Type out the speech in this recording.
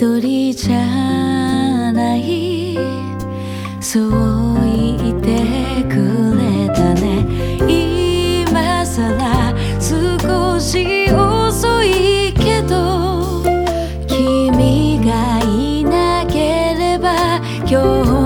一人じゃない。そう言ってくれたね。今さら少し遅いけど君がいなければ今日